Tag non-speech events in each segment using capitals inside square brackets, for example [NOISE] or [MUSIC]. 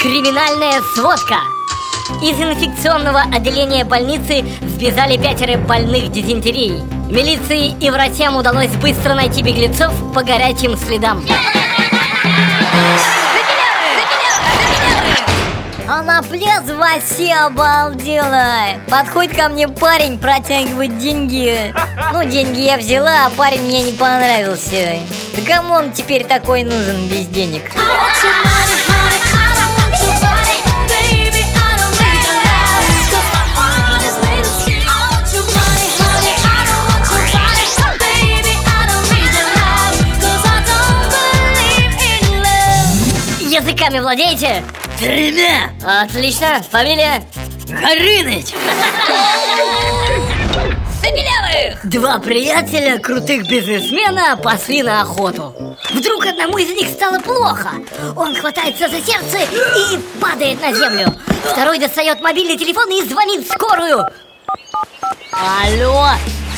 Криминальная сводка. Из инфекционного отделения больницы сбежали пятеро больных дизентерией. Милиции и врачам удалось быстро найти беглецов по горячим следам. А на пляж вообще обалдела. Подходит ко мне парень, протягивает деньги. Ну, деньги я взяла, а парень мне не понравился. Да кому он теперь такой нужен без денег? Языками владеете? Тремя! Отлично, фамилия? Горыныч! Забелявых! Два приятеля, крутых бизнесмена, пошли на охоту Вдруг одному из них стало плохо Он хватается за сердце и падает на землю Второй достает мобильный телефон и звонит в скорую Алло,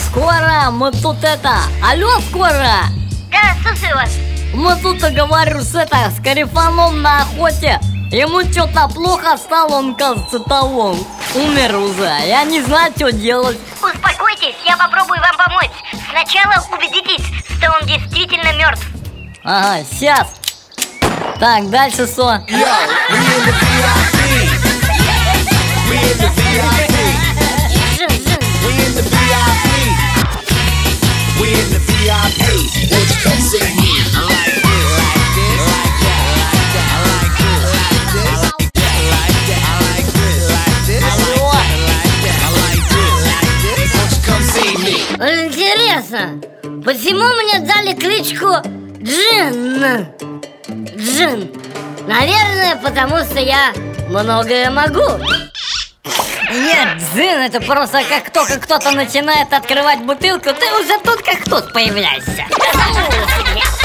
скоро, мы тут это Алло, скоро Да, слушаю вас Мы тут, говорю, с это, с Карифаном на охоте. Ему что-то плохо стало, он, кажется, того Умер уже, я не знаю, что делать. Успокойтесь, я попробую вам помочь. Сначала убедитесь, что он действительно мертв Ага, сейчас. Так, дальше что? Интересно, почему мне дали кличку Джин? Джин. Наверное, потому что я многое могу. Нет, Дзин, это просто как только кто-то начинает открывать бутылку, ты уже тут как тут появляешься. [LAUGHS]